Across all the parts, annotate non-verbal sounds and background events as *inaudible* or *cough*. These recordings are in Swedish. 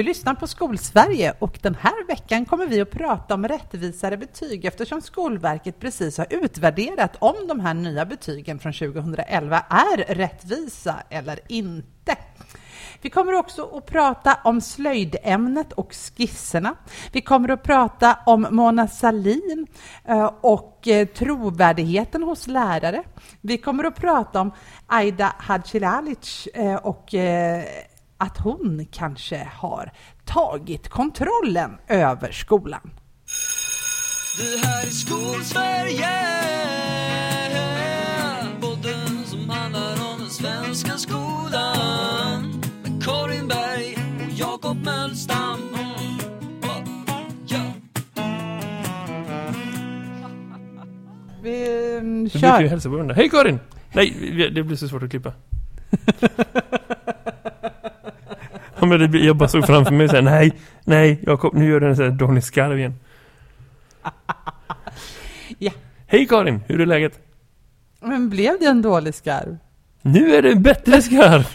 Du lyssnar på Skolsverige och den här veckan kommer vi att prata om rättvisare betyg eftersom Skolverket precis har utvärderat om de här nya betygen från 2011 är rättvisa eller inte. Vi kommer också att prata om slöjdämnet och skisserna. Vi kommer att prata om Mona Salin eh, och eh, trovärdigheten hos lärare. Vi kommer att prata om Aida Hadjilalic eh, och att hon kanske har tagit kontrollen över skolan. Det här är Skolsverige Podden som handlar om den svenska skolan Med Karin Berg och Jakob Mölstam Vi kör. Du brukar ju hälsa på varandra. Hej Karin! Nej, det blir så svårt att klippa. *laughs* Ja, men det, jag bara såg framför mig och sa, nej, nej, Jakob, nu gör den så här Donny Skarv igen. *laughs* ja. Hej Karin, hur är läget? Men blev det en dålig skarv? Nu är det en bättre skarv.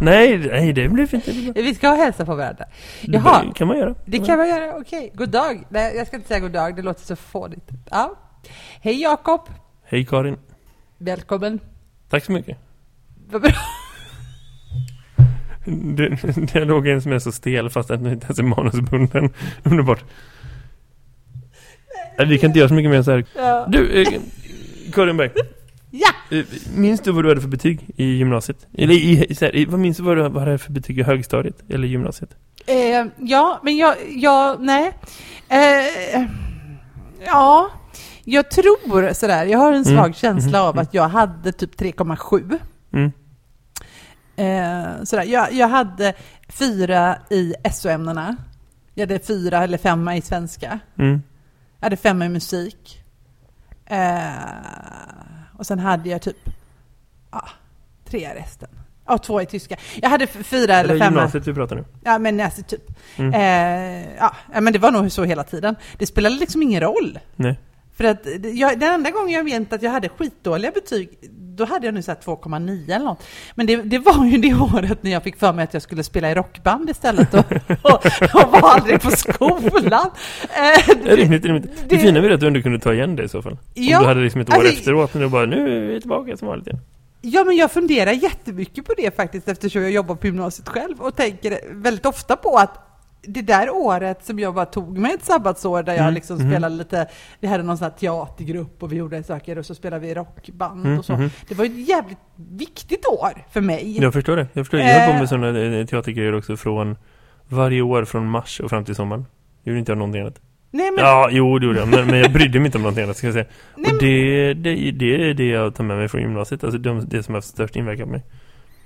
nej, nej, det blev inte bra. Vi ska hälsa på varandra. Jaha. Det kan man göra. Det kan man göra, okej. Okay. God dag. Nej, jag ska inte säga god dag, det låter så fånigt. Ja. Hej Jakob. Hej Karin. Välkommen. Tack så mycket. Vad bra. *laughs* *laughs* Dialogen som är så stel fast den inte ens är manusbunden. *laughs* Underbart. Nej. Vi kan inte göra så mycket mer så här. Ja. Du, eh, Karin Berg. Ja! Eh, minns du vad du hade för betyg i gymnasiet? Eller i, så här, vad minns du vad du hade för betyg i högstadiet eller gymnasiet? Eh, ja, men jag, jag nej. Eh, ja, jag tror sådär. Jag har en svag mm. känsla mm. av att jag hade typ 3,7. Mm. Eh, sådär. Jag, jag hade fyra i SO-ämnena. Jag hade fyra eller femma i svenska. Mm. Jag hade femma i musik. Eh, och sen hade jag typ ah, tre resten. Ja, två i tyska. Jag hade fyra eller femma. Det är gymnasiet vi pratar nu. Ja, men alltså typ. Mm. Eh, ja, men det var nog så hela tiden. Det spelade liksom ingen roll. Nej. För att jag, den enda gången jag vet att jag hade skitdåliga betyg, då hade jag nu 2,9 eller något. Men det, det, var ju det *laughs* året när jag fick för mig att jag skulle spela i rockband istället och, och, och var aldrig på skolan. Eh, *laughs* det, rimligt, rimligt. Det, det fina det att du ändå kunde ta igen det i så fall. Ja, Om du hade liksom ett år alltså, efteråt när du bara, nu är vi tillbaka som vanligt igen. Ja, men jag funderar jättemycket på det faktiskt eftersom jag jobbar på gymnasiet själv och tänker väldigt ofta på att det där året som jag bara tog mig ett sabbatsår där jag mm. liksom mm. spelade lite, vi hade någon sån här teatergrupp och vi gjorde saker och så spelade vi rockband mm. och så. Mm. Det var ett jävligt viktigt år för mig. Jag förstår det. Jag förstår. Jag höll på med eh. sådana eh, teatergrejer också från varje år från mars och fram till sommaren. Gjorde inte jag någonting annat. Nej, men... Ja, jo det gjorde jag. Men, men jag brydde mig inte om någonting annat ska jag säga. Nej, och det, det, det är det jag tar med mig från gymnasiet. Alltså det, det som har haft störst inverkan på mig.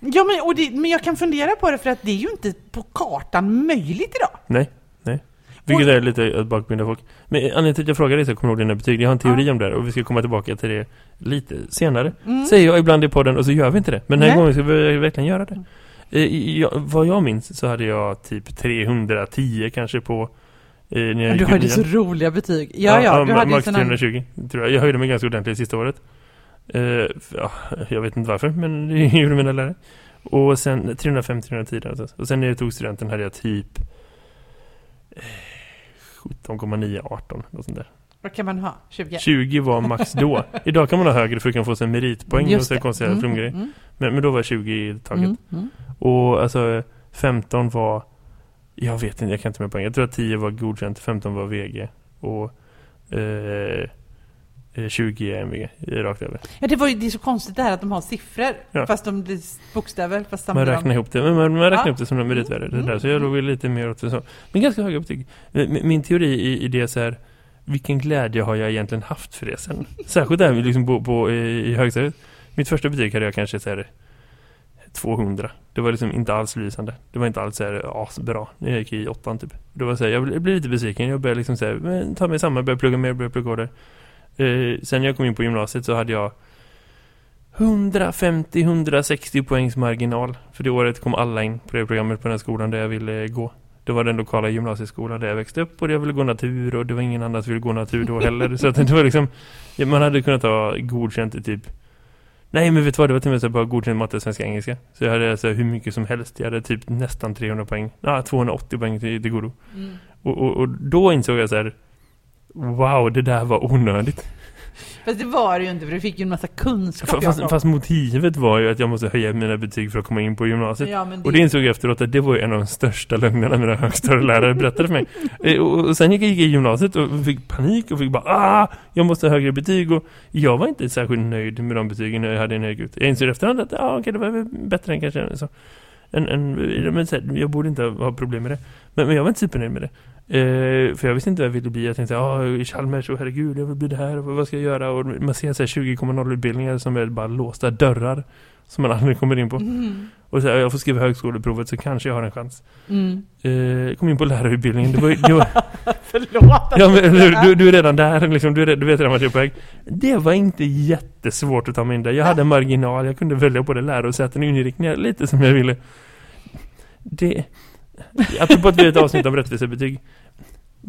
Ja, men, det, men jag kan fundera på det för att det är ju inte på kartan möjligt idag. Nej, nej. Vilket och, är lite att bakbinda folk. Men anledningen till att jag frågar dig så kommer ihåg dina betyg. Jag har en teori ja. om det och vi ska komma tillbaka till det lite senare. Mm. Säger jag ibland i podden och så gör vi inte det. Men den här gången ska vi verkligen göra det. Eh, jag, vad jag minns så hade jag typ 310 kanske på eh, när jag Du hade så roliga betyg. Ja, ja. ja du hade max 320 tror jag. Jag höjde mig ganska ordentligt sista året. Uh, ja, jag vet inte varför, men det *laughs* gjorde mina lärare. Och sen 305-310 alltså. Och sen när jag tog studenten hade jag typ 17,9, 18 och sånt där. Vad kan man ha? 20? 20 var max då. *laughs* Idag kan man ha högre för att kan få sig meritpoäng Just och så konstiga mm, flumgrejer. Mm. Men, men då var 20 i taget. Mm, mm. Och alltså 15 var jag vet inte, jag kan inte med poäng. Jag tror att 10 var godkänt, 15 var VG och eh, 20 eh, MV rakt över. Ja, det, var ju, det är så konstigt det här att de har siffror ja. fast de blir bokstäver. Fast man räknar ihop det, men man, man räknar ja. ihop det som meritvärde. Mm. Det där, så jag låg lite mer åt det så. Men ganska höga betyg. Min teori i, i det är så här, vilken glädje har jag egentligen haft för det sen? *laughs* Särskilt där liksom på, på, i, i högstadiet. Mitt första betyg hade jag kanske så här 200. Det var liksom inte alls lysande. Det var inte alls så här asbra när jag gick i åttan typ. Det var så här, jag blev lite besviken. Jag började liksom så här, ta mig samman, börja plugga mer, börja plugga där. Eh, sen jag kom in på gymnasiet så hade jag 150-160 poängs marginal. För det året kom alla in på det programmet på den skolan där jag ville gå. Det var den lokala gymnasieskolan där jag växte upp och jag ville gå natur och det var ingen annan som ville gå natur då heller. så att det var liksom, man hade kunnat ha godkänt i typ Nej men vet du vad, det var till och med så bara godkänt matte, svenska, engelska. Så jag hade alltså hur mycket som helst. Jag hade typ nästan 300 poäng. Ja, 280 poäng till, till godo. Mm. Och, och, och då insåg jag så här. Wow, det där var onödigt. Fast det var det ju inte, för du fick ju en massa kunskap. Fast, fast motivet var ju att jag måste höja mina betyg för att komma in på gymnasiet. ja, men Och det insåg jag efteråt att det var ju en av de största lögnerna mina högstadielärare berättade för mig. Eh, Och och sen gick jag gick i gymnasiet och fick panik och fick bara ah, jag måste ha högre betyg och jag var inte särskilt nöjd med de betygen jag hade i en hög ut. Jag insåg efterhand att ah, okej, det var bättre än kanske så. En, en, men så här, jag borde inte ha problem med det. Men, men jag var inte supernöjd med det. Eh, för jag visste inte vad jag ville bli. Jag tänkte, ja, ah, Chalmers, oh, herregud, jag vill bli det här. Vad ska jag göra? Och man ser 20,0 utbildningar som är bara låsta dörrar. Som man aldrig kommer in på. Mm. Och så här, jag får skriva högskoleprovet så kanske jag har en chans. Mm. Eh, kom in på lärarutbildningen. Det var, det var, *laughs* Förlåt. ja, men, du, du, är redan där. Liksom, du, är, du vet redan vart jag är på väg. Det var inte jättesvårt att ta mig in där. Jag hade en marginal. Jag kunde välja både lärosäten och inriktningar lite som jag ville. Det... Apropå att vi har ett avsnitt om rättvisa betyg.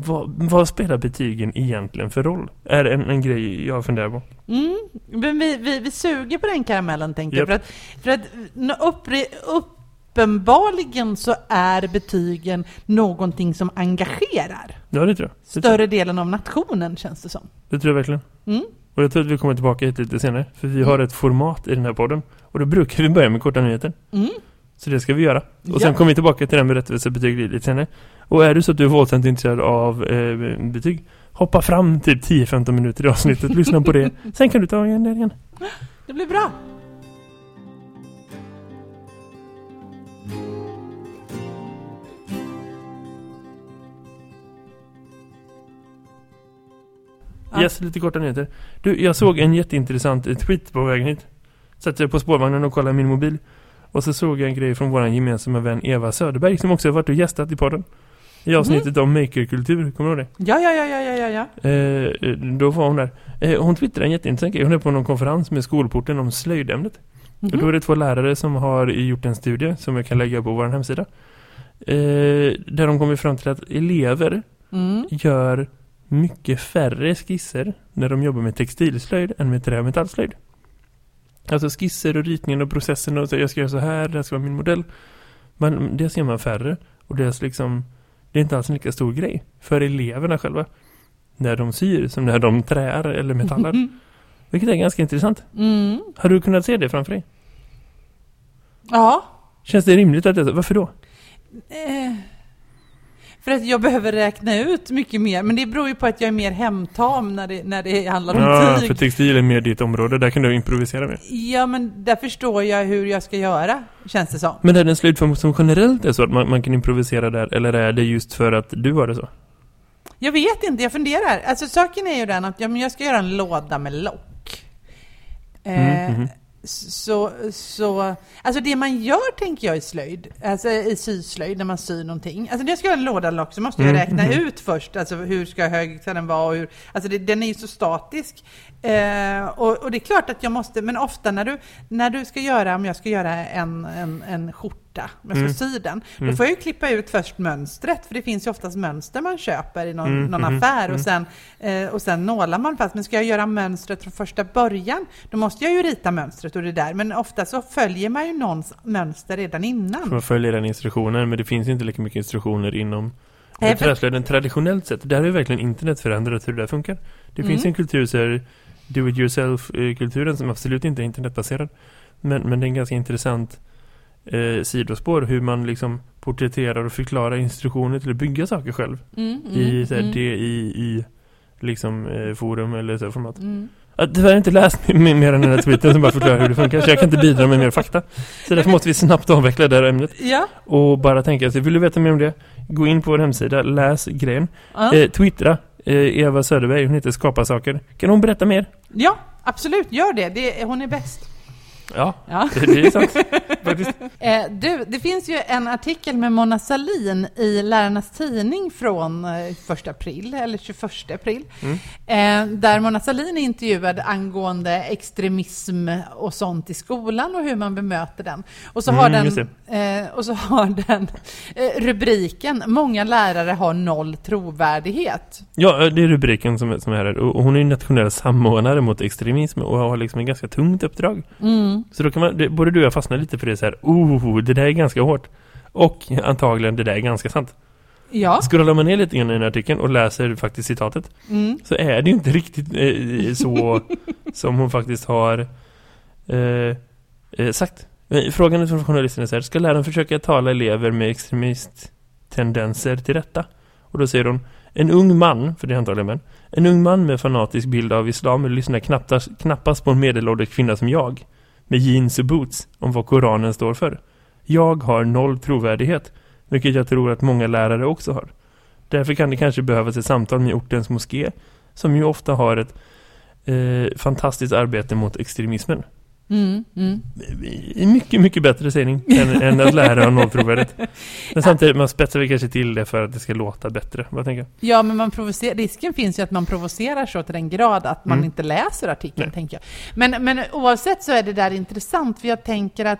Vad, vad spelar betygen egentligen för roll? Är en, en grej jag funderar på. Mm. Men vi, vi, vi suger på den karamellen, tänker Japp. jag. För att, för att uppre, uppenbarligen så är betygen någonting som engagerar. Ja, det tror jag. Det tror, Större delen av nationen, känns det som. det tror jag verkligen. Mm. Och jag tror att vi kommer tillbaka hit lite senare. För vi har ett format i den här podden. Och då brukar vi börja med korta nyheter. Mm. Så det ska vi göra. Och sen Ja. kommer vi tillbaka till det här med rättvisa betyg lite senare. Och är du så att du är våldsamt intresserad av eh, betyg, hoppa fram typ 10-15 minuter i avsnittet, lyssna på det. *laughs* Sen kan du ta igen det igen. Det blir bra. Yes, lite korta nyheter. Du, jag såg en jätteintressant tweet på vägen hit. Satt jag på spårvagnen och kollade min mobil. Och så såg jag en grej från vår gemensamma vän Eva Söderberg som också har varit och gästat i podden. I avsnittet om makerkultur, kommer du ihåg det? Ja, ja, ja, ja, ja, ja, ja. Eh, då var hon där. Eh, hon twittrade en jätteintressant grej. Hon är på någon konferens med skolporten om slöjdämnet. Mhm. Och då är det två lärare som har gjort en studie som jag kan lägga på vår hemsida. Eh, där de kommer fram till att elever Mm. gör mycket färre skisser när de jobbar med textilslöjd än med trä- och metallslöjd. Alltså skisser och ritningen och processen och så, jag ska göra så här, det här ska vara min modell. Men det ser man färre och det är liksom det är inte alls en lika stor grej för eleverna själva när de syr som när de trär eller metallar. *laughs* Vilket är ganska intressant. Mm. Har du kunnat se det framför dig? Ja. Känns det rimligt att det är så? Varför då? Eh, för att jag behöver räkna ut mycket mer. Men det beror ju på att jag är mer hemtam när det, när det handlar om Ja, tyg. för textil är mer ditt område. Där kan du improvisera med. Ja, men där förstår jag hur jag ska göra, känns det som. Men är det en slöjdform som generellt är så att man, man kan improvisera där? Eller är det just för att du har det så? Jag vet inte, jag funderar. Alltså saken är ju den att ja, men jag ska göra en låda med lock. Eh, Mm, mhm. Så, så, alltså det man gör tänker jag i slöjd, alltså i syslöjd när man syr någonting. Alltså när jag ska göra en låda lock så måste jag Mm, räkna mhm. ut först, alltså hur ska hög ska den vara och hur, alltså det, den är ju så statisk. Eh, och, och det är klart att jag måste, men ofta när du, när du ska göra, om jag ska göra en, en, en skjorta, om jag ska Mm. sy den, då Mm. får jag ju klippa ut först mönstret, för det finns ju oftast mönster man köper i någon, Mm, någon mhm, affär mm. och sen, eh, och sen nålar man fast. Men ska jag göra mönstret från första början, då måste jag ju rita mönstret och det där. Men ofta så följer man ju någons mönster redan innan. Man följer den instruktionen, men det finns inte lika mycket instruktioner inom Nej, eh, för- träslöjden traditionellt sett. Där har ju verkligen internet förändrat hur det där funkar. Det finns Mm. en kultur, så här, do-it-yourself-kulturen som absolut inte är internetbaserad. Men, men det är en ganska intressant eh, sidospår hur man liksom porträtterar och förklarar instruktioner till att bygga saker själv. Mm, I mm, så här, mm, det i, i liksom eh, forum eller så format. mm. Jag har tyvärr inte läst mer, än den här tweeten som bara förklarar hur det funkar. Så jag kan inte bidra med mer fakta. Så därför måste vi snabbt avveckla det här ämnet. Ja. Och bara tänka sig, vill du veta mer om det? Gå in på vår hemsida, läs grejen. Ja. Eh, twittra, Eh, Eva Söderberg, hon heter Skapa saker. Kan hon berätta mer? ja, absolut, gör det. det. Hon är bäst. Ja, Ja. *laughs* det, är sant. Eh, du, det finns ju en artikel med Mona Salin i Lärarnas Tidning från eh, 1 april, eller 21 april, Mm. eh, där Mona Salin är intervjuad angående extremism och sånt i skolan och hur man bemöter den. Och så Mm, har den, just Eh, och så har den eh, rubriken Många lärare har noll trovärdighet. Ja, det är rubriken som, som är här. Och hon är ju nationell samordnare mot extremism och har liksom en ganska tungt uppdrag. Mm. Så då kan man, både du och jag fastnar lite för det så här. Oh, det där är ganska hårt. Och antagligen det där är ganska sant. Ja. Scrollar man ner lite grann i den här artikeln och läser faktiskt citatet Mm. så är det ju inte riktigt eh, så *laughs* som hon faktiskt har eh, eh, sagt. Frågan från journalisten är så här, ska läraren försöka tala elever med extremisttendenser till rätta? Och då säger hon, en ung man, för det är antagligen män, en ung man med fanatisk bild av islam lyssnar knappast, knappast på en medelålders kvinna som jag, med jeans och boots, om vad Koranen står för. Jag har noll trovärdighet, vilket jag tror att många lärare också har. Därför kan det kanske behövas ett samtal med ortens moské, som ju ofta har ett eh, fantastiskt arbete mot extremismen. Mm. Mm. Mycket, mycket bättre sägning än, än att lära av noll trovärdighet. Men samtidigt, man spetsar väl kanske till det för att det ska låta bättre. Vad tänker jag? Ja, men man provocerar, risken finns ju att man provocerar så till den grad att man Mm. inte läser artikeln, Nej. tänker jag. Men, men oavsett så är det där intressant, för jag tänker att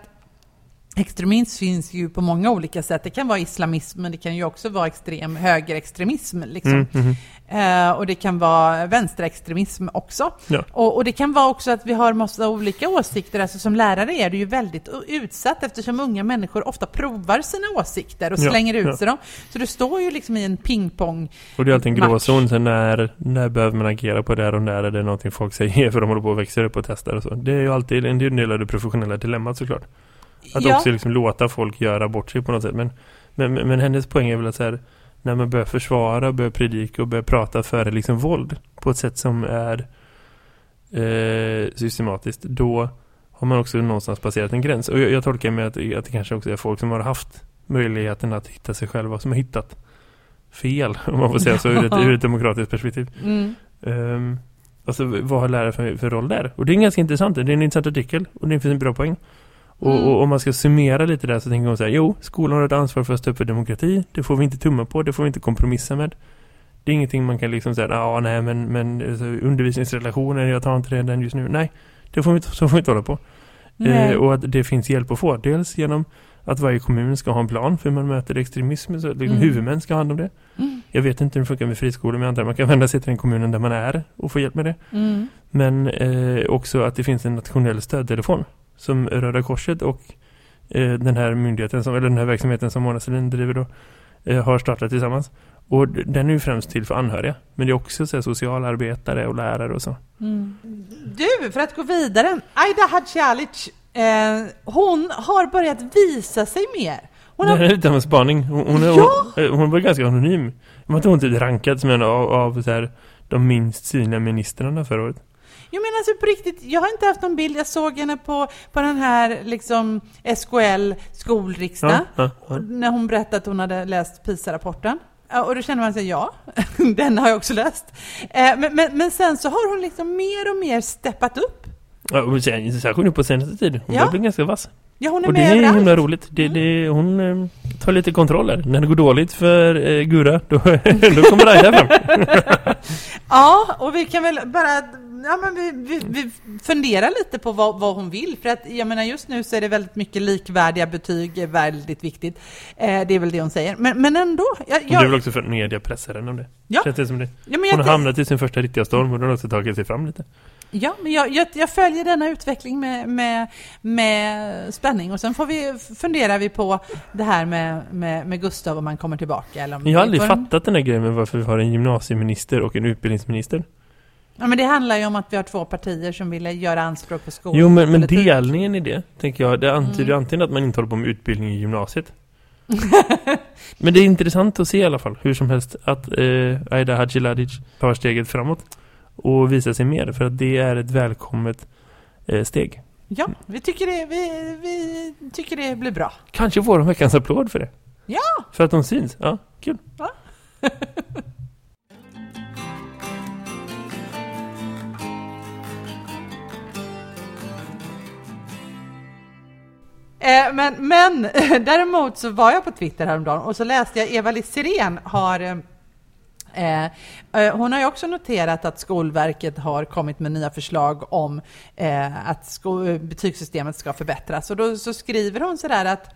extremism finns ju på många olika sätt. Det kan vara islamism, men det kan ju också vara extrem högerextremism. Liksom. Mm, mhm. Eh, och det kan vara vänsterextremism också. Ja. Och, och det kan vara också att vi har massa olika åsikter. Alltså som lärare är du ju väldigt utsatt eftersom unga människor ofta provar sina åsikter och Ja, slänger ut ja. sig dem. Så du står ju liksom i en pingpong. Och det är alltid en gråzon. När, när behöver man agera på det här och när är det någonting folk säger *laughs* för de håller på och växer upp och testar och så. Det är ju alltid en del av det professionella dilemmat såklart. Att ja. också liksom låta folk göra bort sig på något sätt. Men, men, men hennes poäng är väl att så här, när man börjar försvara, börjar predika och börjar prata för liksom våld på ett sätt som är eh, systematiskt, då har man också någonstans passerat en gräns. Och jag, jag tolkar med att, att det kanske också är folk som har haft möjligheten att hitta sig själva, som har hittat fel, om man får säga så, ur ett, ur ett demokratiskt perspektiv. Mm. Um, alltså vad har lärare för, för roll där? Och det är ganska intressant, det är en intressant artikel och det finns en bra poäng. Och, Mm. och om man ska summera lite där så tänker hon säga, jo, skolan har ett ansvar för att stå upp för demokrati, det får vi inte tumma på, det får vi inte kompromissa med. Det är ingenting man kan liksom säga, ja nej men, men alltså, undervisningsrelationer, jag tar inte den just nu. Nej, det får vi inte, så får vi inte hålla på. Eh, och att det finns hjälp att få. Dels genom att varje kommun ska ha en plan för hur man möter extremism. Så liksom Mm. huvudmän ska ha hand om det. Mm. Jag vet inte hur det funkar med friskolor, men jag antar att man kan vända sig till den kommunen där man är och få hjälp med det. Mm. Men eh, också att det finns en nationell stödtelefon som Röda Korset och eh, den här myndigheten, som, eller den här verksamheten som Mona Selin driver då, eh, har startat tillsammans. Och den är ju främst till för anhöriga. Men det är också så här, socialarbetare och lärare och så. Mm. Du, för att gå vidare. Aida Hadjalic, eh, hon har börjat visa sig mer. Hon Det här har, är lite av en spaning. Hon, hon, är- Ja! hon, eh, hon var ganska anonym. Var inte hon typ rankad som en av, av så här, de minst synliga ministrarna förra året? Jag menar alltså på riktigt, jag har inte haft någon bild. Jag såg henne på, på den här liksom SKL skolriksdag. Ja, ja, När hon berättade att hon hade läst PISA-rapporten. Och då känner man sig, ja, *laughs* den har jag också läst. Eh, Men, men, men sen så har hon liksom mer och mer steppat upp. Ja, särskilt nu på senaste tid. Hon Ja. bli ganska vass. Ja, hon är Och det med är överallt. himla roligt. Det, det, hon eh, tar lite kontroller. När det går dåligt för eh, Gura, då, *laughs* då kommer Aida fram. *laughs* Ja, och vi kan väl bara ja, men vi, vi, vi funderar lite på vad, vad hon vill. För att jag menar just nu så är det väldigt mycket likvärdiga betyg, är väldigt viktigt. Eh, det är väl det hon säger. Men, men ändå. Jag, Det är väl jag, också för media pressar henne om det. Ja. Känns det som det. ja, men Hon jag, har hamnat i sin första riktiga storm och hon har också tagit sig fram lite. Ja, men jag, jag, jag följer denna utveckling med, med, med spänning. Och sen får vi, funderar vi på det här med, med, med Gustav om han kommer tillbaka. Eller om Jag har aldrig fattat den här grejen med varför vi har en gymnasieminister och en utbildningsminister. Ja, men det handlar ju om att vi har två partier som vill göra anspråk på skolan. Jo, men, men delningen i det, tänker jag, det antyder Mm. antingen att man inte håller på med utbildning i gymnasiet. *laughs* men det är intressant att se i alla fall, hur som helst, att eh, Aida Hadjiladic tar steget framåt och visar sig mer, för att det är ett välkommet eh, steg. Ja, vi tycker, det, vi, vi tycker det blir bra. Kanske får de veckans applåd för det. Ja! För att de syns. Ja, kul. *laughs* Eh, men, men *laughs* däremot så var jag på Twitter häromdagen och så läste jag Eva-Liss Sirén har eh, Eh, hon har ju också noterat att Skolverket har kommit med nya förslag om eh, att eh, betygssystemet ska förbättras. Och då så skriver hon sådär att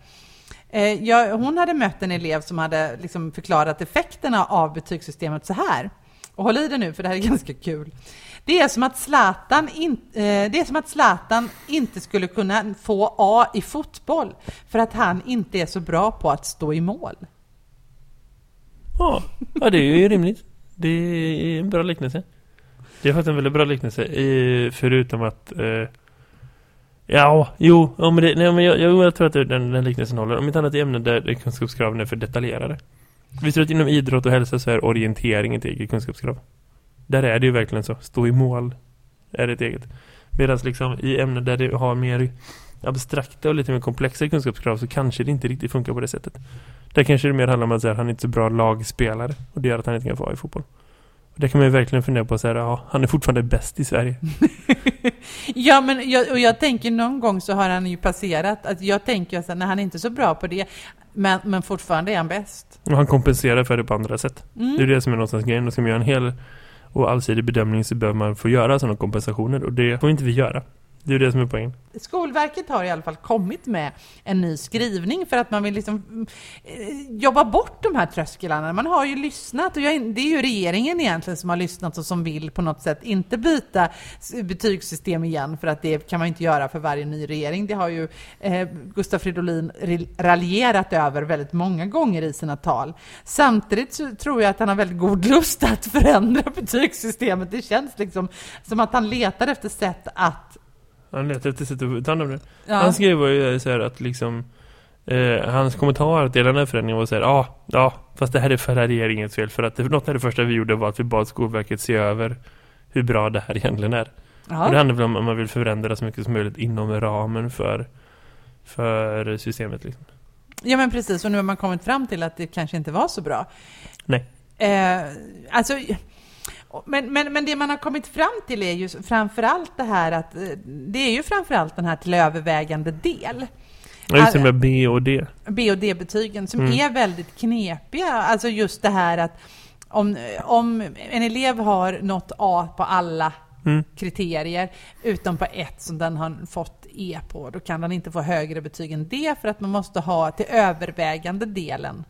Eh, hon hade mött en elev som hade liksom förklarat effekterna av betygssystemet så här. Och håll i det nu, för det här är *laughs* ganska kul. Det är som att Zlatan, in, eh, det är som att Zlatan inte skulle kunna få A i fotboll för att han inte är så bra på att stå i mål. Ja, ja det är ju rimligt. Det är en bra liknelse. Det är faktiskt en väldigt bra liknelse. Förutom att... Eh, ja, jo, ja, men, det, nej, men jag, jag, jag tror att den, den liknelsen håller. Om inte annat i ämnen där kunskapskraven är för detaljerade. Visst att inom idrott och hälsa så är orientering ett eget kunskapskrav? Där är det ju verkligen så. Stå i mål är det ett eget. Medan liksom i ämnen där det har mer abstrakta och lite mer komplexa kunskapskrav så kanske det inte riktigt funkar på det sättet. Där kanske det mer handlar om att säga, han är inte så bra lagspelare och det gör att han inte kan få vara i fotboll. Och det kan man ju verkligen fundera på att säga, ja, han är fortfarande bäst i Sverige. *laughs* ja, men jag, och jag tänker någon gång så har han ju passerat, att jag tänker att när han är inte så bra på det, men, men fortfarande är han bäst. Och han kompenserar för det på andra sätt. Mm. Det är det som är någonstans grejen. Då ska man göra en hel och allsidig bedömning så behöver man få göra sådana kompensationer och det får inte vi göra. Det är det som är poängen. Skolverket har i alla fall kommit med en ny skrivning för att man vill liksom eh, jobba bort de här trösklarna. Man har ju lyssnat och jag, det är ju regeringen egentligen som har lyssnat och som vill på något sätt inte byta betygssystem igen för att det kan man inte göra för varje ny regering. Det har ju eh, Gustaf Fridolin raljerat över väldigt många gånger i sina tal. Samtidigt så tror jag att han har väldigt god lust att förändra *laughs* betygssystemet. Det känns liksom som att han letar efter sätt att han letar efter sätt att ta hand om det. Ja. Han skrev ju så här att liksom eh, hans kommentar till den här förändringen var så här, ja, ah, ja, fast det här är förra regeringens fel för att det, något av det första vi gjorde var att vi bad Skolverket se över hur bra det här egentligen är. Och det handlar väl om att man vill förändra så mycket som möjligt inom ramen för, för systemet liksom. Ja men precis, och nu har man kommit fram till att det kanske inte var så bra. Nej. Eh, alltså men, men, men det man har kommit fram till är ju framförallt det här att eh, det är ju framförallt den här till övervägande del. Ja, just det med B och D. B och D-betygen som mm. är väldigt knepiga. Alltså just det här att om, om en elev har nått A på alla mm. kriterier utom på ett som den har fått E på, då kan den inte få högre betyg än D för att man måste ha till övervägande delen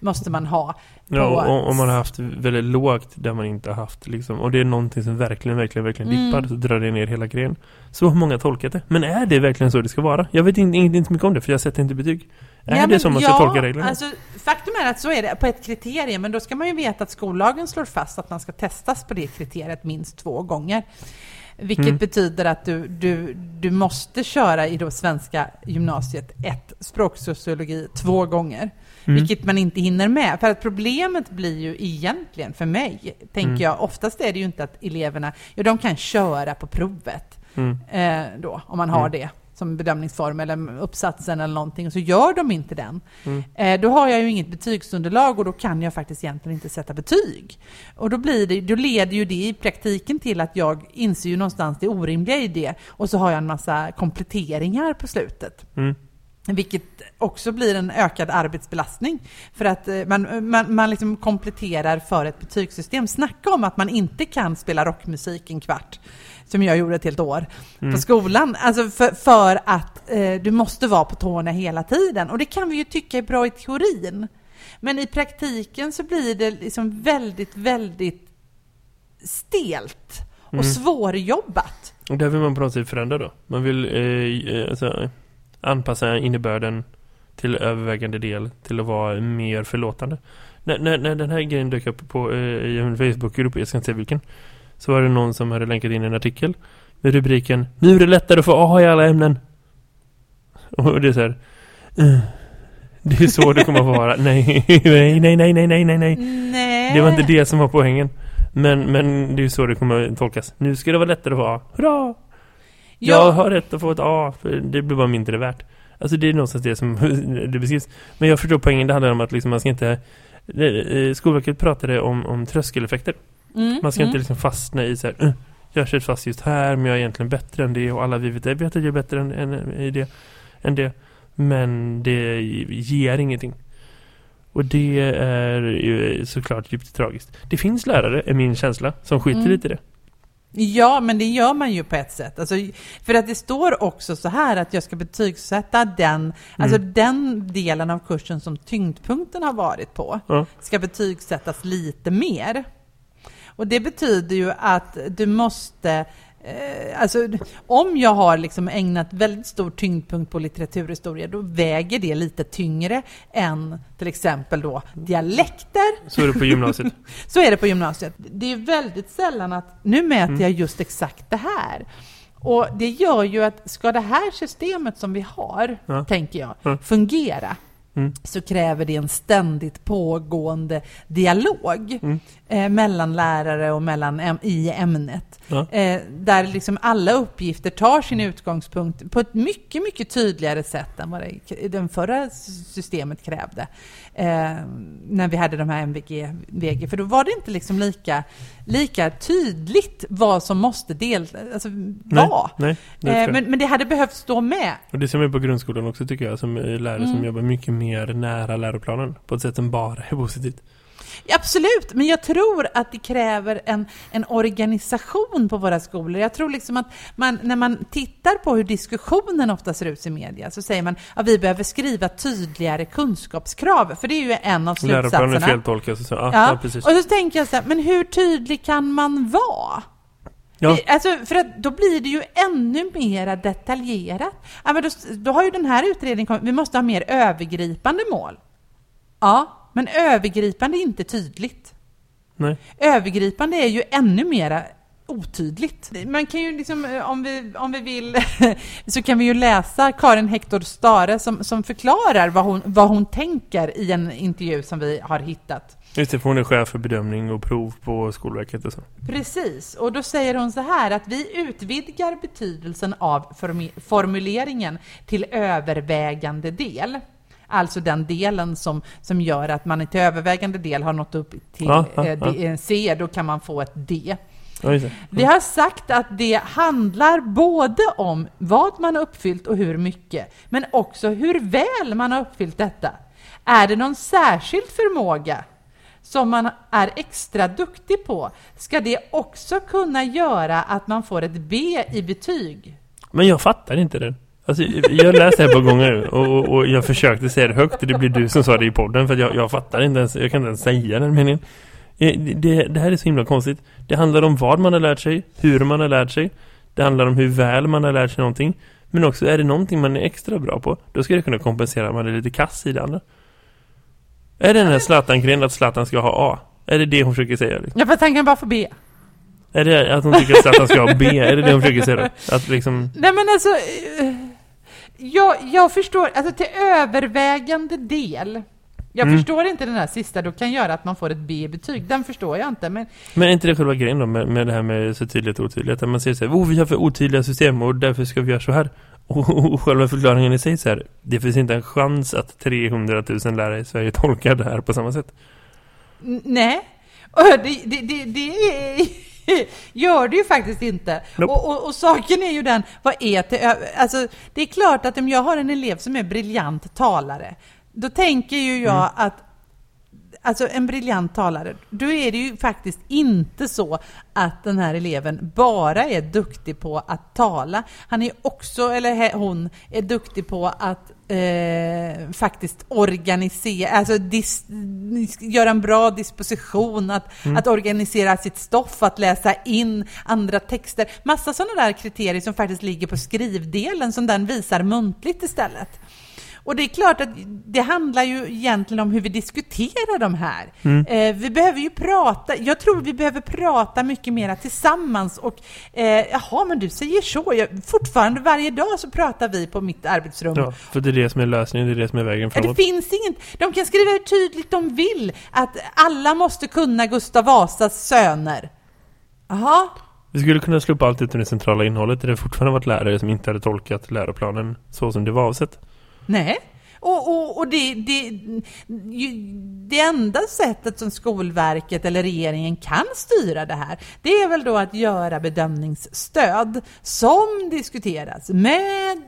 måste man ha. Ja, om man har haft väldigt lågt där man inte har haft liksom, och det är någonting som verkligen, verkligen, verkligen mm. dippar så drar det ner hela grejen. Så har många tolkat det. Men är det verkligen så det ska vara? Jag vet inte, inte, inte mycket om det för jag sätter inte betyg. Är ja, det så man ska ja, tolka reglerna? Alltså, faktum är att så är det på ett kriterium, men då ska man ju veta att skollagen slår fast att man ska testas på det kriteriet minst två gånger. Vilket mm. betyder att du, du, du måste köra i då svenska gymnasiet ett språksociologi två gånger. Mm. Vilket man inte hinner med. För att problemet blir ju egentligen, för mig, tänker mm. jag, oftast är det ju inte att eleverna, ja de kan köra på provet. Mm. Eh, då, om man har mm. det som bedömningsform eller uppsatsen eller någonting och så gör de inte den. Mm. Eh, då har jag ju inget betygsunderlag och då kan jag faktiskt egentligen inte sätta betyg. Och då, blir det, då leder ju det i praktiken till att jag inser ju någonstans det orimliga i det och så har jag en massa kompletteringar på slutet. Mm. Vilket också blir en ökad arbetsbelastning. För att eh, man, man, man liksom kompletterar för ett betygssystem. Snacka om att man inte kan spela rockmusik en kvart, som jag gjorde ett helt år, mm. på skolan. Alltså för, för att eh, du måste vara på tårna hela tiden. Och det kan vi ju tycka är bra i teorin. Men i praktiken så blir det liksom väldigt, väldigt stelt och mm. svårjobbat. Och där vill man på något sätt förändra då. Man vill eh, eh alltså anpassa innebörden till övervägande del till att vara mer förlåtande. När, när, när den här grejen dök upp på eh, i en Facebookgrupp, jag ska inte säga vilken, så var det någon som hade länkat in en artikel med rubriken Nu är det lättare att få A i alla ämnen. Och det är så här uh, Det är så det kommer att vara. *laughs* nej, nej, nej, nej, nej, nej, nej, nej. Det var inte det som var poängen. Men, men det är så det kommer att tolkas. Nu ska det vara lättare att få A. Hurra! Jag ja. har rätt att få ett A, för det blir bara mindre värt. Alltså det är någonstans det som *laughs* det beskrivs. Men jag förstår poängen, det handlar om att liksom man ska inte... Eh, Skolverket pratade om, om tröskeleffekter. Mm, man ska mm. inte liksom fastna i så här... Uh, jag har kört fast just här, men jag är egentligen bättre än det. Och alla vi vet, vet att jag är bättre än, än, i det, än det. Men det ger ingenting. Och det är ju såklart djupt tragiskt. Det finns lärare, är min känsla, som skiter mm. lite i det. Ja, men det gör man ju på ett sätt. Alltså, för att det står också så här att jag ska betygsätta den, mm. alltså den delen av kursen som tyngdpunkten har varit på, ja. ska betygsättas lite mer. Och det betyder ju att du måste alltså, om jag har liksom ägnat väldigt stor tyngdpunkt på litteraturhistoria, då väger det lite tyngre än till exempel då dialekter. Så är det på gymnasiet. *laughs* så är det på gymnasiet. Det är väldigt sällan att nu mäter mm. jag just exakt det här. Och det gör ju att ska det här systemet som vi har, ja. tänker jag, ja. fungera, Mm. så kräver det en ständigt pågående dialog mm. eh, mellan lärare och mellan i ämnet. Ja. Eh, där liksom alla uppgifter tar sin utgångspunkt på ett mycket, mycket tydligare sätt än vad det, det förra systemet krävde. Eh, när vi hade de här MVG, VG, för då var det inte liksom lika, lika tydligt vad som måste del, alltså, vara. Nej, nej, eh, men, men det hade behövt stå med. Och det som är på grundskolan också tycker jag, som lärare mm. som jobbar mycket mer nära läroplanen på ett sätt som bara är positivt. Absolut, men jag tror att det kräver en, en organisation på våra skolor. Jag tror liksom att man, när man tittar på hur diskussionen ofta ser ut i media så säger man att vi behöver skriva tydligare kunskapskrav, för det är ju en av slutsatserna. Läroplanen är feltolkad. Så, ja, ja, precis. Och så tänker jag så här, men hur tydlig kan man vara? Ja. Alltså, för att då blir det ju ännu mer detaljerat. Ja, men då, då har ju den här utredningen kommit, vi måste ha mer övergripande mål. Ja, men övergripande är inte tydligt. Nej. Övergripande är ju ännu mera otydligt. Man kan ju liksom, eh, om vi, om vi vill, *laughs* så kan vi ju läsa Karin Hector Stare som, som förklarar vad hon, vad hon tänker i en intervju som vi har hittat. För hon är chef för bedömning och prov på Skolverket och så. Precis, och då säger hon så här att vi utvidgar betydelsen av formuleringen till övervägande del. Alltså den delen som, som gör att man till övervägande del har nått upp till ja, ja, eh, C, då kan man få ett D. Vi har sagt att det handlar både om vad man har uppfyllt och hur mycket, men också hur väl man har uppfyllt detta. Är det någon särskild förmåga som man är extra duktig på, ska det också kunna göra att man får ett B i betyg. Men jag fattar inte det. Alltså, jag har läst det här på gånger och, och, jag försökte säga det högt och det blir du som sa det i podden för jag, jag fattar inte ens, jag kan inte ens säga den meningen. Eh, det, det här är så himla konstigt. Det handlar om vad man har lärt sig, hur man har lärt sig. Det handlar om hur väl man har lärt sig någonting. Men också är det någonting man är extra bra på, då ska det kunna kompensera att man är lite kass i det andra. Är det den här Zlatan-grejen att Zlatan ska ha A? Är det det hon försöker säga? Liksom? Ja, för kan bara få B. Är det att hon tycker att Zlatan ska ha B? Är det det hon försöker säga då? Att liksom... Nej, men alltså... Eh, jag, jag förstår, alltså till övervägande del... Jag mm. förstår inte den här sista, då kan göra att man får ett B-betyg. Den förstår jag inte. Men, men är inte det själva grejen då med, med det här med så tydlighet och otydlighet? Att man säger så här, oh, vi har för otydliga system och därför ska vi göra så här. Och, själva förklaringen i sig så här, det finns inte en chans att 300 000 lärare i Sverige tolkar det här på samma sätt. Nej, det, det, det, det *laughs* gör det ju faktiskt inte. Nope. Och, och, och, saken är ju den, vad är det? Alltså, det är klart att om jag har en elev som är briljant talare, då tänker ju jag mm. att alltså en briljant talare, då är det ju faktiskt inte så att den här eleven bara är duktig på att tala. Han är också, eller hon, är duktig på att eh, faktiskt organisera, alltså dis, göra en bra disposition, att, mm. att organisera sitt stoff, att läsa in andra texter. Massa sådana där kriterier som faktiskt ligger på skrivdelen som den visar muntligt istället. Och det är klart att det handlar ju egentligen om hur vi diskuterar de här. Mm. Eh, vi behöver ju prata, jag tror vi behöver prata mycket mer tillsammans och eh, jaha, men du säger så. Jag, fortfarande varje dag så pratar vi på mitt arbetsrum. Ja, för det är det som är lösningen, det är det som är vägen framåt. Det finns inget, de kan skriva hur tydligt de vill att alla måste kunna Gustav Vasas söner. Jaha. Vi skulle kunna slå upp allt utan det centrala innehållet. Det hade fortfarande varit lärare som inte hade tolkat läroplanen så som det var avsett. Nej. Och, och, och det, det, det enda sättet som Skolverket eller regeringen kan styra det här, det är väl då att göra bedömningsstöd som diskuteras med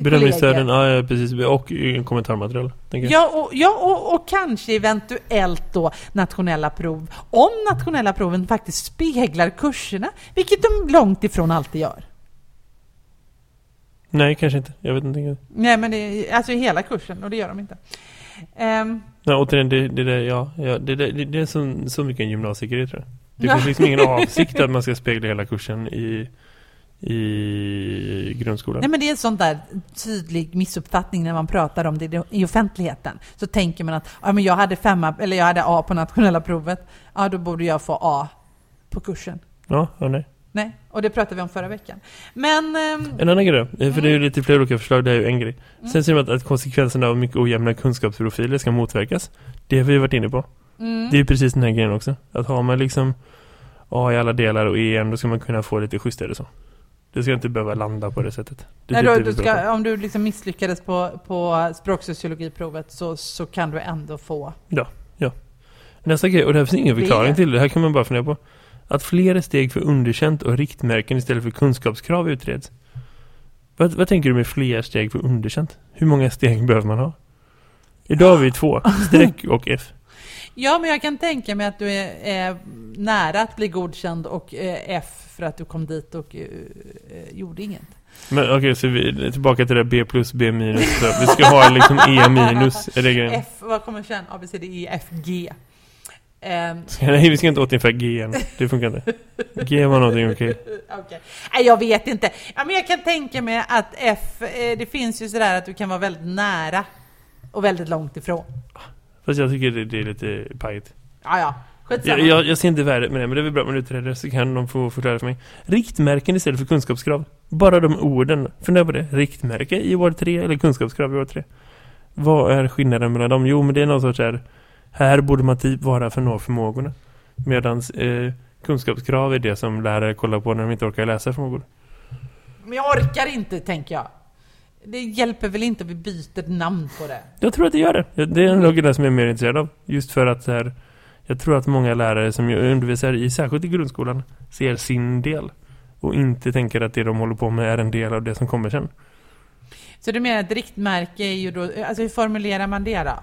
Bedömningsstöden, ja, precis. Och kommentarmaterial. Ja, och, ja och, och kanske eventuellt då nationella prov. Om nationella proven faktiskt speglar kurserna, vilket de långt ifrån alltid gör. Nej, kanske inte. Jag vet inte. Nej, men det är alltså hela kursen, och det gör de inte. Ehm, Nej, återigen, det, det, där, ja, ja, det, det, det är så, så mycket en gymnasiegrej tror jag. Det finns liksom ingen *laughs* avsikt att man ska spegla hela kursen i, i grundskolan. Nej men det är en sån där tydlig missuppfattning när man pratar om det i offentligheten. Så tänker man att ja, men jag hade femma, eller jag hade A på nationella provet. Ja, då borde jag få A på kursen. Ja, ja, nej. Nej, och det pratade vi om förra veckan. Men... ehm, En annan grej då, för det är ju Mm. lite fler olika förslag, det är ju en grej. Sen säger man att, att konsekvenserna av mycket ojämna kunskapsprofiler ska motverkas. Det har vi varit inne på. mm. Det är ju precis den här grejen också. Att har man liksom A i alla delar och E då ska man kunna få lite schysstare så. Det ska inte behöva landa på det sättet. Det Nej, typ då, du ska, om du liksom misslyckades på, på språksociologiprovet så, så kan du ändå få... Nästa grej, och det här finns ingen förklaring till det, här kan man bara fundera på. Att fler steg för underkänt och riktmärken istället för kunskapskrav utreds. Vad, vad tänker du med fler steg för underkänt? Hur många steg behöver man ha? Idag har vi två, *laughs* streck och F. Ja, men jag kan tänka mig att du är, är nära att bli godkänd och eh, F för att du kom dit och eh, eh, gjorde inget. Men okej, så vi tillbaka till det där B plus, B minus. Vi ska ha liksom E minus, är det grejen? F, vad kommer sen? A, B, C, D, E, F, G. Ehm, *laughs* Nej, vi ska inte återinföra G igen. Det funkar inte. G var någonting okej. *laughs* Okej. Nej, jag vet inte. Ja, men jag kan tänka mig att F, eh, det finns ju sådär att du kan vara väldigt nära och väldigt långt ifrån. Fast jag tycker det, det är lite pajigt. Ja, ja. Jag, jag, jag ser inte värdet med det, men det är väl bra med utredare så kan de få förklara för mig. Riktmärken istället för kunskapskrav. Bara de orden. Fundera på det. Riktmärke i år tre eller kunskapskrav i år tre. Vad är skillnaden mellan dem? Jo, men det är någon sorts här. Här borde man typ vara för att nå förmågorna. Medan eh, kunskapskrav är det som lärare kollar på när de inte orkar läsa förmågor. Men jag orkar inte, tänker jag. Det hjälper väl inte att vi byter namn på det? Jag tror att det gör det. Det är nog det som jag är mer intresserad av. Just för att här, jag tror att många lärare som ju undervisar i särskilt i grundskolan ser sin del. Och inte tänker att det de håller på med är en del av det som kommer sen. Så du menar att riktmärke är ju då, alltså hur formulerar man det då?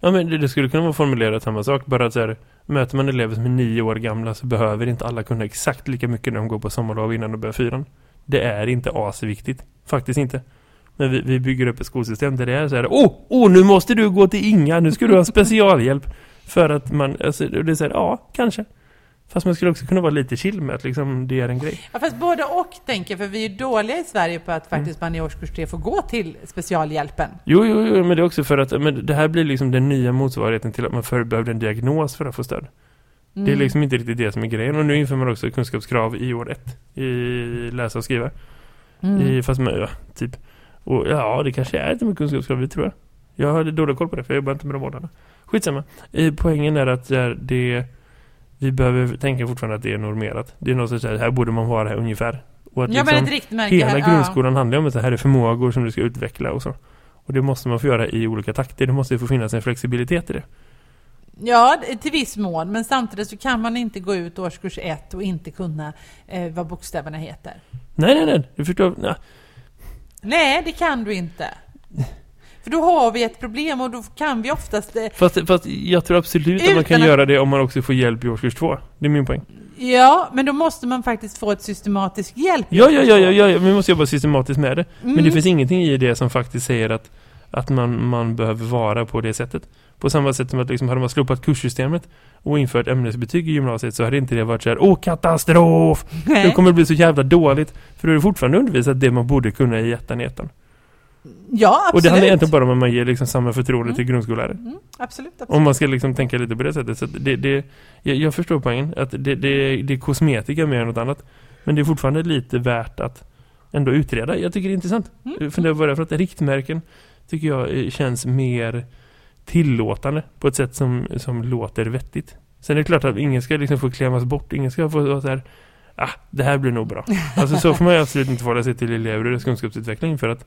Ja men det, det skulle kunna vara formulerat samma sak. Bara att så här, möter man elever som är nio år gamla så behöver inte alla kunna exakt lika mycket när de går på sommarlov innan de börjar fyran. Det är inte asviktigt. Faktiskt inte. Men vi, vi bygger upp ett skolsystem där det är så här, åh, oh, nu måste du gå till Inga, nu ska du ha specialhjälp. För att man, alltså, det är så här, ja, kanske. Fast man skulle också kunna vara lite chill med att liksom, det är en grej. Ja, fast både och tänker för vi är ju dåliga i Sverige på att faktiskt man i årskurs tre får gå till specialhjälpen. Jo, jo, jo, men det är också för att men det här blir liksom den nya motsvarigheten till att man förr behövde en diagnos för att få stöd. Det är Mm. liksom inte riktigt det som är grejen. Och nu inför man också kunskapskrav i år ett. I läsa och skriva. Mm. I, fast man, ja, typ. Och ja, det kanske är lite med kunskapskrav, det tror jag. Jag hade dålig koll på det, för jag jobbar inte med de åldrarna. Skitsamma. Eh, poängen är att det, är- det, vi behöver tänka fortfarande att det är normerat. Det är något som säger, här borde man vara ungefär. Och att Ja, men liksom, riktmärke hela här, grundskolan handlar om att det här är förmågor som du ska utveckla och så. Och det måste man få göra i olika takter. Det måste få finnas en flexibilitet i det. Ja, ja, till viss mån, men samtidigt så kan man inte gå ut årskurs ett och inte kunna eh, vad bokstäverna heter. Nej, nej, nej. Du förstår. Nej. Nej, det kan du inte. För då har vi ett problem och då kan vi oftast... Eh, Fast, fast jag tror absolut att man kan att- göra det om man också får hjälp i årskurs två. Det är min poäng. ja, men då måste man faktiskt få ett systematisk hjälp. Ja, ja, ja, ja, ja. Vi måste jobba systematiskt med det. Men det Mm. finns ingenting i det som faktiskt säger att, att man, man behöver vara på det sättet. På samma sätt som att liksom, hade man slopat kurssystemet och infört ämnesbetyg i gymnasiet så hade inte det varit så här, åh katastrof! Det Nej. kommer bli så jävla dåligt. För då är det fortfarande undervisat det man borde kunna i ettan i ettan. Ja, absolut. Och det handlar egentligen bara om att man ger liksom samma förtroende Mm. till grundskollärare. Mm, absolut, absolut. Om man ska liksom tänka lite på det sättet. Så det, det, jag, jag förstår poängen. Att det, det, det är kosmetika mer än något annat. Men det är fortfarande lite värt att ändå utreda. Jag tycker det är intressant. Mm. För det var för att riktmärken tycker jag eh, känns mer tillåtande på ett sätt som, som låter vettigt. Sen är det klart att ingen ska liksom få klämmas bort. Ingen ska få vara så här, ah, det här blir nog bra. *laughs* Alltså så får man ju absolut inte förhålla sig till elever och kunskapsutveckling för att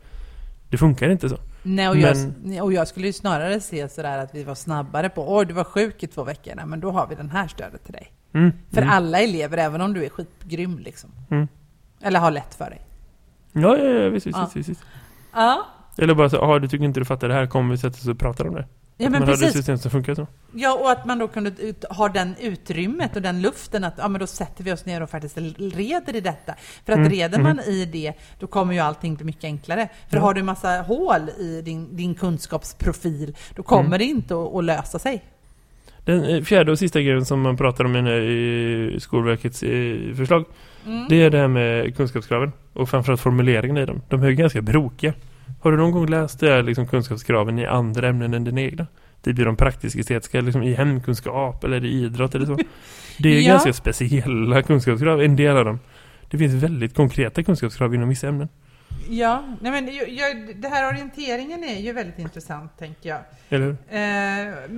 det funkar inte så. Nej, och, jag, och jag skulle ju snarare se sådär att vi var snabbare på Åh, du var sjuk i två veckor. Nej, men då har vi den här stödet till dig. Mm. För mm. alla elever, även om du är skitgrym liksom. Mm. Eller har lätt för dig. Ja, ja, ja, visst, visst, Ja. visst, visst. Ja. Eller bara så, ja du tycker inte du fattar det här, kommer vi sätta oss och prata om det. Ja, men man hade ett precis. system som funkar så. Ja, och att man då kunde ut, ha den utrymmet och den luften att ja, men då sätter vi oss ner och faktiskt reder i detta. För att Mm, reder man i det, då kommer ju allting bli mycket enklare. För Ja. har du en massa hål i din, din kunskapsprofil, då kommer Mm. det inte att, att lösa sig. Den eh, fjärde och sista grejen som man pratar om i här, i Skolverkets eh, förslag Mm. Det är det här med kunskapskraven och framförallt formuleringen i dem. De är ju ganska brokiga. Har du någon gång läst det här, liksom, kunskapskraven i andra ämnen än dina egna? Det blir de praktisk-estetiska, liksom, i hemkunskap eller i idrott eller så. Det är *laughs* Ja. ganska speciella kunskapskrav, en del av dem. Det finns väldigt konkreta kunskapskrav inom vissa ämnen. Ja, nej men jag, jag, det här orienteringen är ju väldigt intressant, tänker jag. Eller hur? Eh,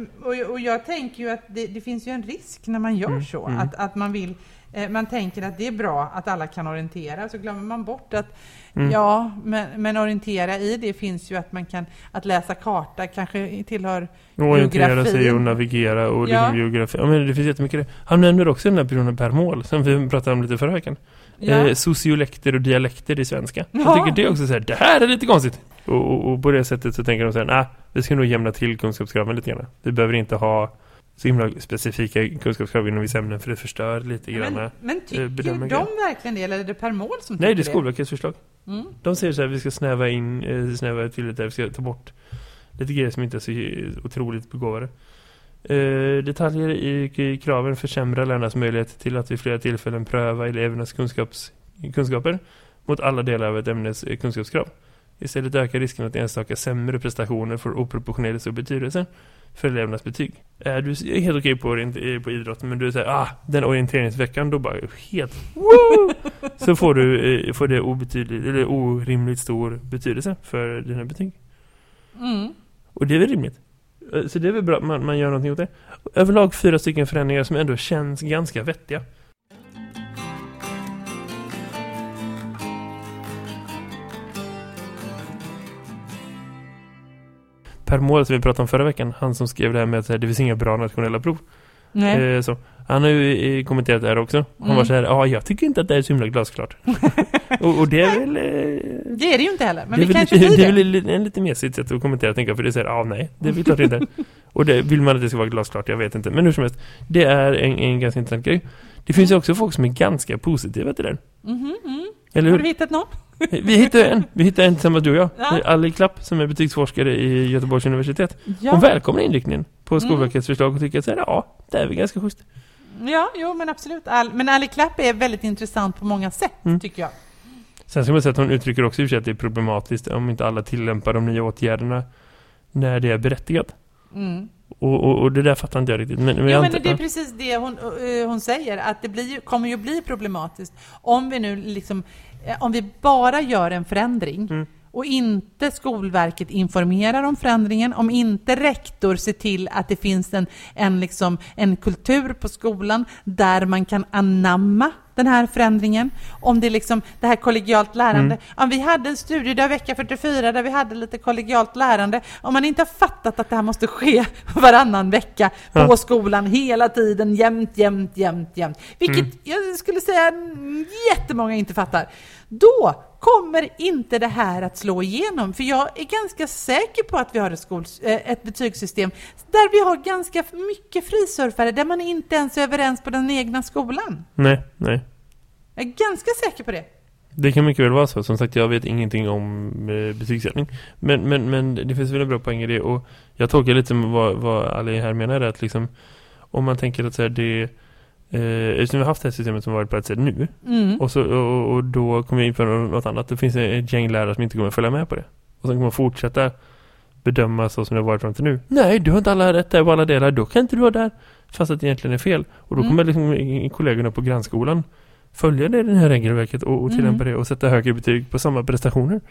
och, och jag tänker ju att det, det finns ju en risk när man gör Mm, så. mm. Att, att man vill, eh, man tänker att det är bra att alla kan orientera, så glömmer man bort att Mm. ja, men, men orientera i det finns ju att man kan, att läsa karta kanske tillhör Och orientera Geografin. sig och navigera och liksom Ja. geografi. Ja, men det finns jättemycket det. Han nämner också den här personen per mål som vi pratade om lite förra veckan. ja, Eh, sociolekter och dialekter i svenska. Jag Ja. tycker det också så här, det här är lite konstigt. Och, och, och på det sättet så tänker de så här, nej, vi ska nog jämna till kunskapskraven lite grann. Vi behöver inte ha så himla specifika kunskapskrav inom vissa ämnen för det förstör lite grann. men, men tycker de verkligen det, eller är det per mål som Nej, det är tycker Skolverkets förslag. Mm. De säger så här, vi ska snäva in, eh, snäva till lite, vi ska ta bort lite grejer som inte är så otroligt begåvade. Eh, detaljer i, i kraven försämrar lärarnas möjlighet till att vid flera tillfällen pröva elevernas kunskaps, kunskaper mot alla delar av ett ämnes eh, kunskapskrav. Istället ökar risken att enstaka sämre prestationer får oproportionerligt stor betydelse för elevernas betyg. Är du är helt okej på, eh, på idrotten men du säger ah, den orienteringsveckan då bara helt woo! så får du eh, får det obetydligt eller orimligt stor betydelse för dina betyg. Mm. Och det är väl rimligt. Eh, Så det är väl bra att man, man gör någonting åt det. Överlag fyra stycken förändringar som ändå känns ganska vettiga. Per mål som vi pratade om förra veckan, han som skrev det här med att det finns inga bra nationella prov. Eh, så. Han har ju kommenterat det här också. Han Mm. var så här, ja jag tycker inte att det är så himla glasklart. *laughs* och, och det är väl... Eh, det är det ju inte heller, men det är vi kanske lite, blir det är det. väl lite- en lite mesigt sätt att kommentera tänker jag, för det säger ja nej, det är väl klart inte. *laughs* Och det, vill man att det ska vara glasklart, jag vet inte. Men hur som helst, det är en, en ganska intressant grej. Det finns ju också folk som är ganska positiva till det. Mhm, mm. Eller Har du hur? hittat någon? *laughs* Vi hittade en, vi hittade en tillsammans du och jag. Ja. Ali Klapp som är betygsforskare i Göteborgs universitet. Ja. Hon välkomnar inriktningen på Mm. Skolverkets förslag och tycker att ja, det är väl ganska schysst. Ja, jo men absolut. All, men Ali Klapp är väldigt intressant på många sätt, Mm. tycker jag. Sen ska man säga att hon uttrycker också i att det är problematiskt om inte alla tillämpar de nya åtgärderna när det är berättigat. Mm. Och, och, och det där fattar inte jag riktigt. Men, men Jo, men det är precis det hon, eh, hon säger, att det blir, kommer ju bli problematiskt om vi nu liksom, om vi bara gör en förändring Mm. och inte Skolverket informerar om förändringen, om inte rektor ser till att det finns en, en, liksom, en kultur på skolan där man kan anamma den här förändringen. Om det är liksom det här kollegialt lärande. Mm. Om vi hade en studiedag vecka 44 där vi hade lite kollegialt lärande. Om man inte har fattat att det här måste ske *laughs* varannan vecka på Ja. skolan hela tiden, jämt, jämt, jämt, jämt. Vilket Mm. jag skulle säga jättemånga inte fattar. Då kommer inte det här att slå igenom. För jag är ganska säker på att vi har ett, skol, eh, ett betygssystem där vi har ganska mycket frisurfare, där man inte ens är överens på den egna skolan. Nej, nej. Jag är ganska säker på det. Det kan mycket väl vara så. Som sagt, jag vet ingenting om eh, betygssättning. Men, men, men det finns väl en bra poäng i det. Och jag tolkar lite vad, vad Ali här menar. Att liksom, om man tänker att så här, det... Eh, eftersom vi har haft det här systemet som varit på ett sätt nu. Mm. Och, så, och, och då kommer vi in på något annat. Då finns det ett gäng lärare som inte kommer följa med på det. Och sen kommer man fortsätta bedöma så som det har varit fram till nu. Nej, du har inte alla rätt där på alla delar. Då kan inte du vara där. Fast att det egentligen är fel. Och då Mm. kommer liksom i- kollegorna på grannskolan följa det, det här regelverket och, och tillämpa Mm. det och sätta högre betyg på samma prestationer.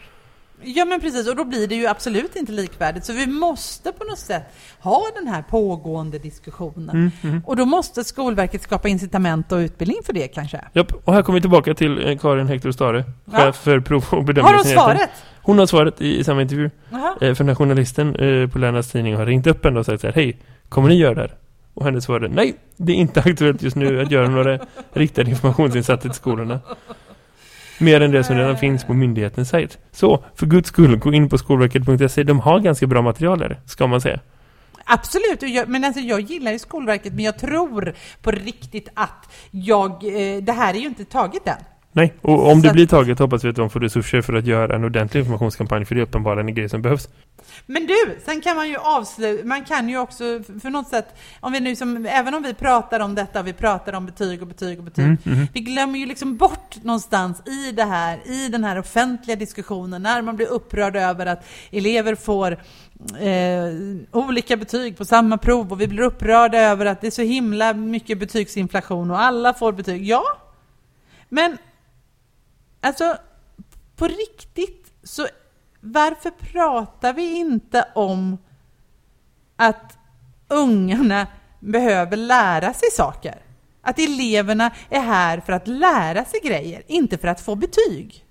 Ja men precis, och då blir det ju absolut inte likvärdigt. Så vi måste på något sätt ha den här pågående diskussionen. Mm, mm. Och då måste Skolverket skapa incitament och utbildning för det kanske. Japp, och här kommer vi tillbaka till eh, Karin Hector Stare, Ja. chef för prov och Har de bedömningsenheten. svaret? Hon har svaret i, i samma intervju. Jaha. Eh, för den här journalisten eh, på Lärarnas Tidning har ringt upp henne och sagt så här, hej, kommer ni göra det här? Och hennes svar är, nej, det är inte *laughs* aktuellt just nu att göra några riktade informationsinsatser till skolorna. Mer än det som redan finns på myndighetens sajt. Så, för guds skull, gå in på skolverket.se. De har ganska bra material där, ska man säga. Absolut, jag, men alltså jag gillar ju Skolverket, men jag tror på riktigt att jag, eh, det här är ju inte taget än. Nej, och om Så att- blir taget hoppas vi att de får resurser för att göra en ordentlig informationskampanj för det är uppenbarligen en grej som behövs. Men du, sen kan man ju avsluta, man kan ju också för något sätt, om vi nu som, även om vi pratar om detta, vi pratar om betyg och betyg och betyg, Mm, mhm. vi glömmer ju liksom bort någonstans i det här, i den här offentliga diskussionen, när man blir upprörd över att elever får eh, olika betyg på samma prov och vi blir upprörda över att det är så himla mycket betygsinflation och alla får betyg. Ja, men alltså på riktigt så varför pratar vi inte om att ungarna behöver lära sig saker? Att eleverna är här för att lära sig grejer, inte för att få betyg.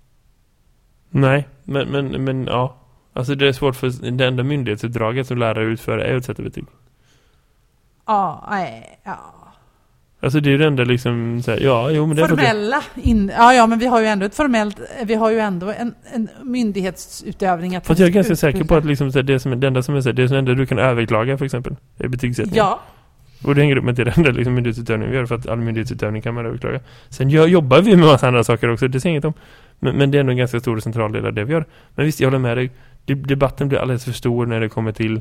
Nej, men, men, men ja. Alltså det är svårt för det enda myndighetsuppdraget som lärare utför är att sätta betyg. Ja, nej, ja. Alltså det är ju det enda liksom så här, ja, jo men det är för att det- Formella in, ja, ja, men vi har ju ändå ett formellt, vi har ju ändå en, en myndighetsutövning att Fast jag är ganska utbilda. säker på att liksom, så här, det, som är, det enda som är så här, det som enda du kan överklaga för exempel är betygssättning. Ja, Och det hänger upp med det enda liksom, myndighetsutövning vi gör för att all myndighetsutövning kan man överklaga. Sen gör, jobbar vi med massa andra saker också, det säger inget om. Men, men det är ändå en ganska stor och central del av det vi gör. Men visst, jag håller med dig. De- Debatten blir alldeles för stor när det kommer till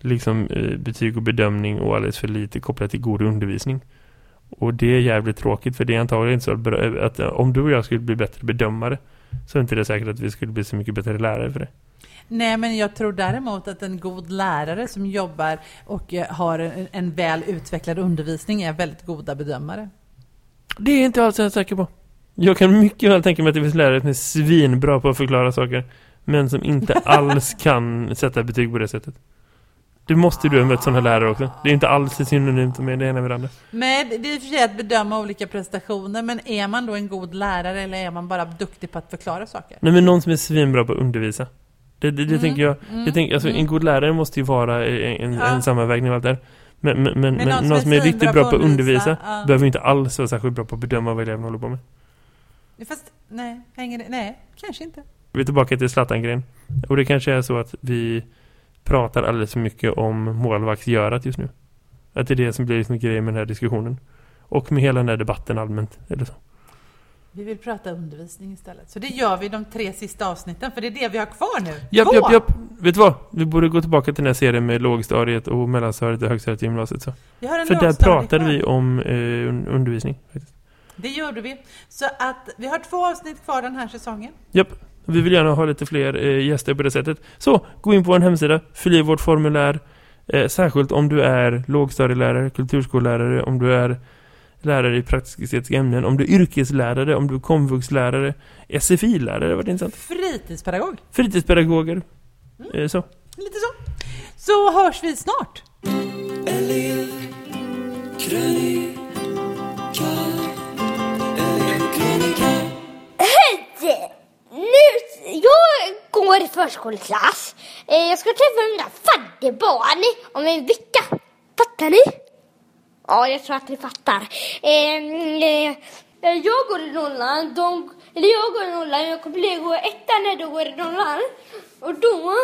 liksom, eh, betyg och bedömning och alldeles för lite kopplat till god undervisning. Och det är jävligt tråkigt för det är antagligen inte så att, bra- att om du och jag skulle bli bättre bedömare så är inte det säkert att vi skulle bli så mycket bättre lärare för det. nej men jag tror däremot att en god lärare som jobbar och eh, har en, en väl utvecklad undervisning är väldigt goda bedömare. Det är inte alls jag säker på. Jag kan mycket väl tänka mig att det finns lärare som är svinbra på att förklara saker. Men som inte *laughs* alls kan sätta betyg på det sättet. Det måste du ha mött sådana lärare också. Det är inte alls synonymt med det ena med det andra. Men det är sig att bedöma olika prestationer, men är man då en god lärare eller är man bara duktig på att förklara saker? Nej men någon som är svinbra på att undervisa. Det, det, det tänker jag. Mm, Det tänker, alltså, En god lärare måste ju vara en, en, Ja. en sammanvägning av allt där. Men, men, men, men någon, som är, riktigt svinbra bra på att undervisa ja. behöver ju inte alls vara särskilt bra på att bedöma vad eleverna håller på med. Fast nej, hänger det? Nej, kanske inte. Vi är tillbaka till Zlatan-grejen. Och det kanske är så att vi pratar alldeles för mycket om målvaktsgörat just nu. Att det är det som blir liksom grejen med den här diskussionen. Och med hela den här debatten allmänt. Eller så. Vi vill prata undervisning istället. Så det gör vi de tre sista avsnitten, för det är det vi har kvar nu. Japp, Två! japp, japp. Vet du vad? Vi borde gå tillbaka till den här serien med lågstadiet och mellanstadiet och högstadiet i gymnasiet. Så. För där pratade vi om eh, un- undervisning. Faktiskt. Det gjorde vi. Så att vi har två avsnitt kvar den här säsongen. Japp. Vi vill gärna ha lite fler eh, gäster på det sättet. Så, gå in på vår hemsida, fyll i vårt formulär. Eh, särskilt om du är lågstadielärare, kulturskollärare, om du är lärare i praktisk-estetiska ämnen, om du är yrkeslärare, om du är komvuxlärare, SFI-lärare, vad det intressant. Fritidspedagog. Fritidspedagoger. Eh, så. Lite så. Så hörs vi snart. Nu, jag går i förskoleklass. Eh, Jag ska träffa mina fadderbarn om en vecka. Fattar ni? Ja, jag tror att ni fattar. Eh, eh, jag går i nollan, de, eller jag går i nollan, jag kommer gå i ettan när de går i nollan. Och då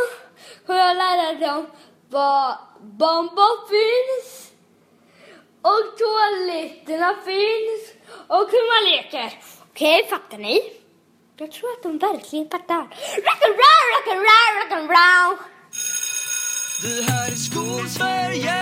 får jag lära dem var bamba finns och toaletterna finns och hur man leker. Okej, fattar ni? Jag tror att de verkligen fattar. Rock'n'roll, rock'n'roll, rock'n'roll! Det här är Skolsverige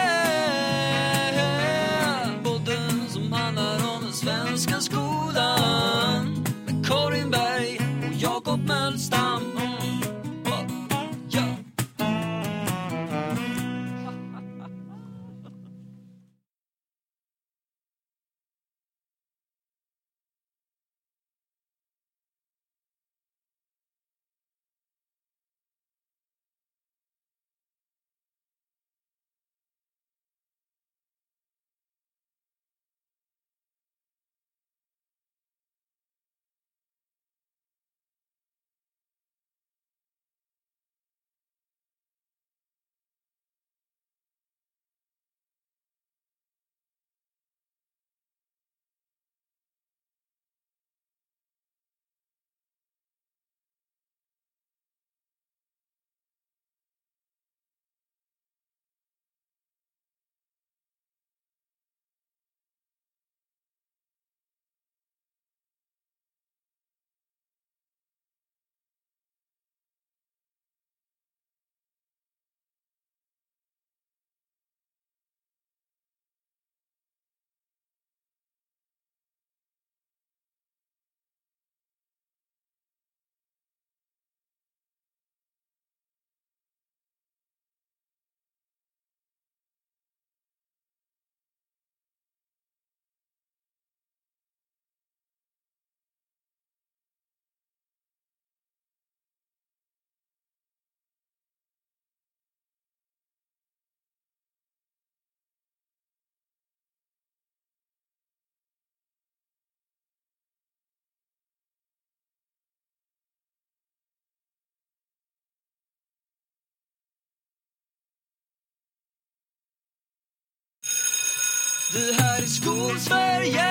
Vi här i Skolsverige.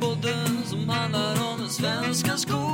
Podden som handlar om den svenska skolan.